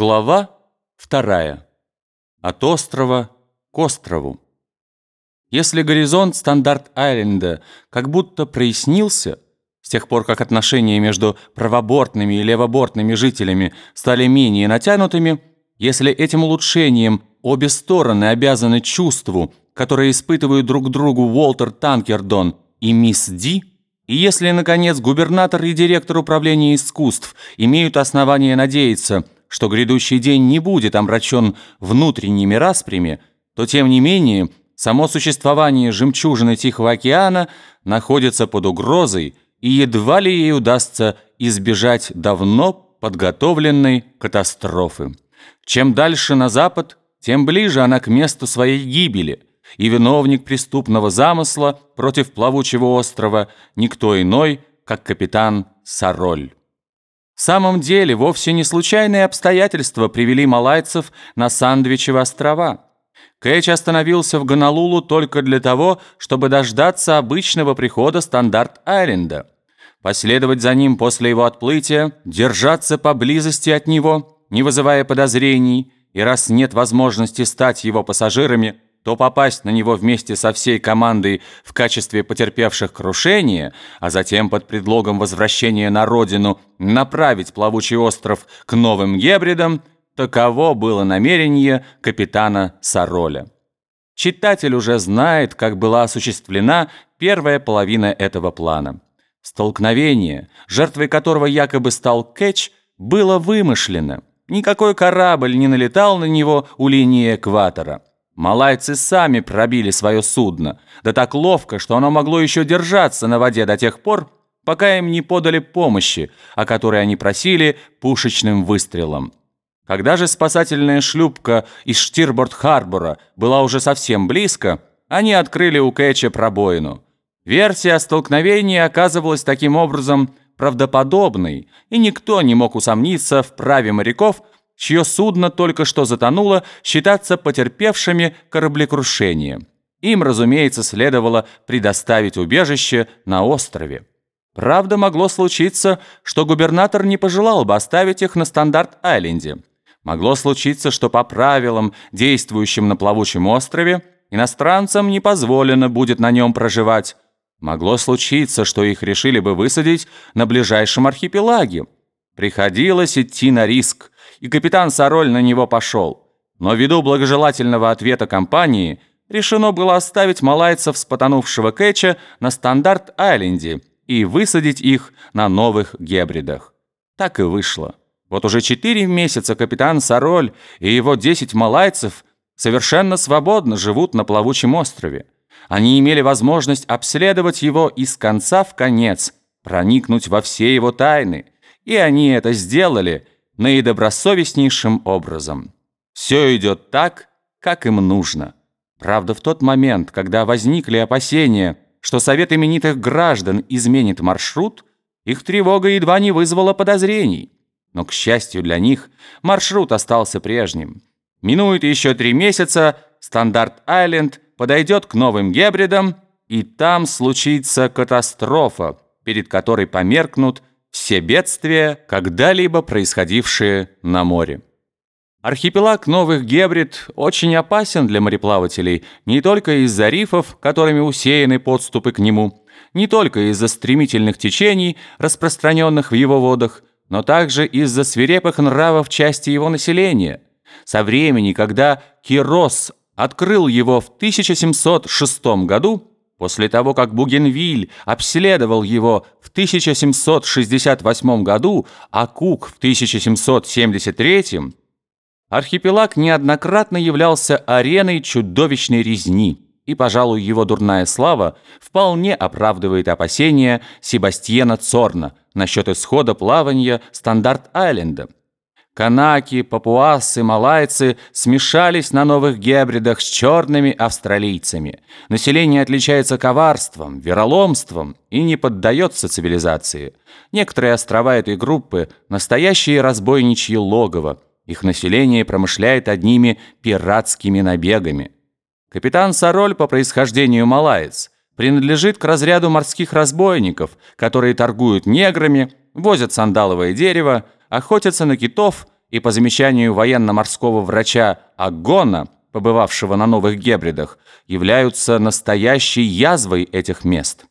Глава вторая. От острова к острову. Если горизонт Стандарт-Айленда как будто прояснился, с тех пор как отношения между правобортными и левобортными жителями стали менее натянутыми, если этим улучшением обе стороны обязаны чувству, которое испытывают друг другу Уолтер Танкердон и мисс Ди, и если, наконец, губернатор и директор управления искусств имеют основания надеяться – что грядущий день не будет омрачен внутренними распрями, то тем не менее само существование жемчужины Тихого океана находится под угрозой, и едва ли ей удастся избежать давно подготовленной катастрофы. Чем дальше на запад, тем ближе она к месту своей гибели, и виновник преступного замысла против плавучего острова никто иной, как капитан Сароль. В самом деле, вовсе не случайные обстоятельства привели малайцев на Сандвичевы острова. Кэч остановился в Гонолулу только для того, чтобы дождаться обычного прихода Стандарт-Айленда. Последовать за ним после его отплытия, держаться поблизости от него, не вызывая подозрений, и раз нет возможности стать его пассажирами – то попасть на него вместе со всей командой в качестве потерпевших крушение, а затем под предлогом возвращения на родину направить плавучий остров к новым гебридам, таково было намерение капитана Сароля. Читатель уже знает, как была осуществлена первая половина этого плана. Столкновение, жертвой которого якобы стал Кэтч, было вымышлено. Никакой корабль не налетал на него у линии экватора. Малайцы сами пробили свое судно, да так ловко, что оно могло еще держаться на воде до тех пор, пока им не подали помощи, о которой они просили пушечным выстрелом. Когда же спасательная шлюпка из Штирборд-Харбора была уже совсем близко, они открыли у Кэтча пробоину. Версия столкновения оказывалась таким образом правдоподобной, и никто не мог усомниться в праве моряков – чье судно только что затонуло, считаться потерпевшими кораблекрушение. Им, разумеется, следовало предоставить убежище на острове. Правда, могло случиться, что губернатор не пожелал бы оставить их на Стандарт-Айленде. Могло случиться, что по правилам, действующим на плавучем острове, иностранцам не позволено будет на нем проживать. Могло случиться, что их решили бы высадить на ближайшем архипелаге. Приходилось идти на риск – и капитан Сароль на него пошел. Но ввиду благожелательного ответа компании решено было оставить малайцев с потонувшего Кэтча на Стандарт-Айленде и высадить их на новых гебридах. Так и вышло. Вот уже четыре месяца капитан Сароль и его десять малайцев совершенно свободно живут на плавучем острове. Они имели возможность обследовать его из конца в конец, проникнуть во все его тайны. И они это сделали – наидобросовестнейшим образом. Все идет так, как им нужно. Правда, в тот момент, когда возникли опасения, что Совет именитых граждан изменит маршрут, их тревога едва не вызвала подозрений. Но, к счастью для них, маршрут остался прежним. Минует еще три месяца, Стандарт-Айленд подойдет к новым гебридам, и там случится катастрофа, перед которой померкнут все бедствия, когда-либо происходившие на море. Архипелаг Новых Гебрид очень опасен для мореплавателей не только из-за рифов, которыми усеяны подступы к нему, не только из-за стремительных течений, распространенных в его водах, но также из-за свирепых нравов части его населения. Со времени, когда Кирос открыл его в 1706 году, После того, как Бугенвиль обследовал его в 1768 году, а Кук в 1773, архипелаг неоднократно являлся ареной чудовищной резни, и, пожалуй, его дурная слава вполне оправдывает опасения Себастьена Цорна насчет исхода плавания Стандарт-Айленда. Канаки, папуасы, малайцы смешались на новых гебридах с черными австралийцами. Население отличается коварством, вероломством и не поддается цивилизации. Некоторые острова этой группы – настоящие разбойничьи логово. Их население промышляет одними пиратскими набегами. Капитан Сароль по происхождению малаец принадлежит к разряду морских разбойников, которые торгуют неграми, возят сандаловое дерево, охотятся на китов и по замечанию военно-морского врача Агона, побывавшего на Новых Гебридах, являются настоящей язвой этих мест.